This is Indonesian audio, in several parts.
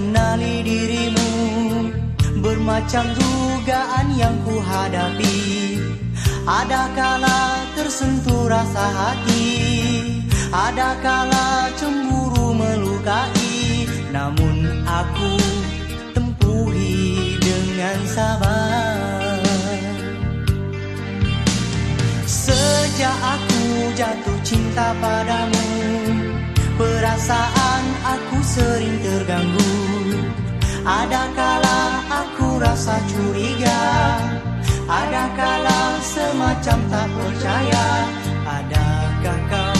mengenali dirimu. Bermacam dugaan yang ku hadapi Ada kala tersentuh rasa hati? Ada kala cemburu melukai? Namun aku tempuhi dengan sabar. Sejak aku jatuh cinta padamu Perasaan aku sering terganggu Ada kala aku rasa curiga? Ada kala semacam tak percaya? Adakah kau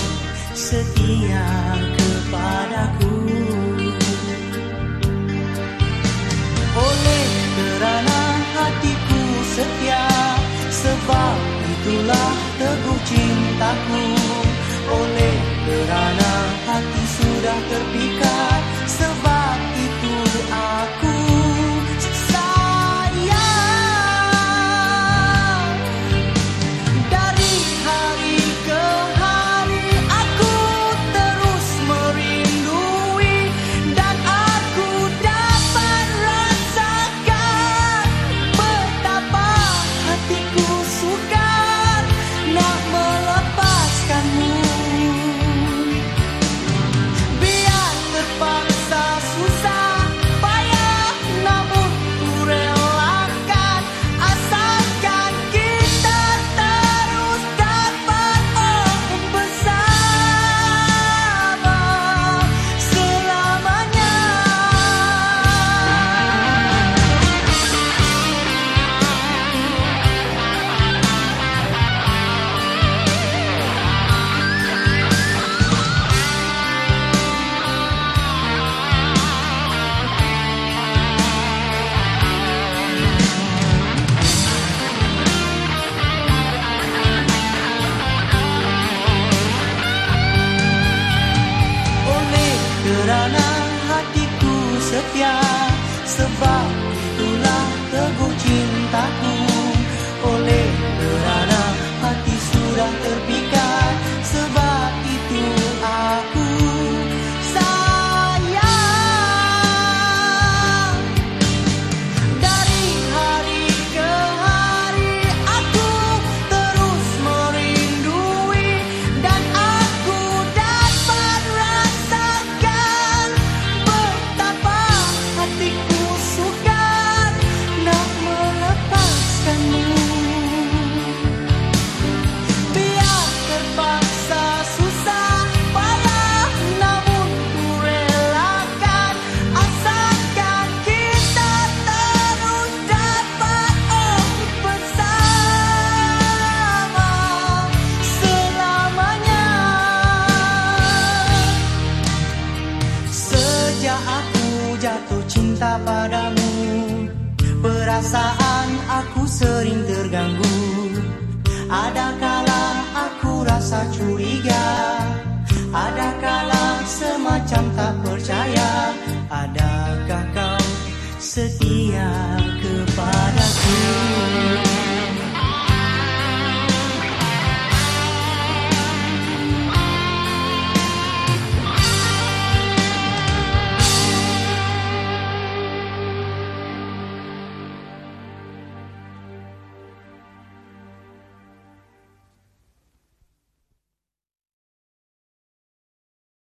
setia kepadaku? Oleh kerana hatiku setia Sebab itulah teguh cintaku. Oleh kerana hati sudah terpikat kerana hatiku setia Sebab padamu. Perasaan aku sering terganggu. Ada kala aku rasa curiga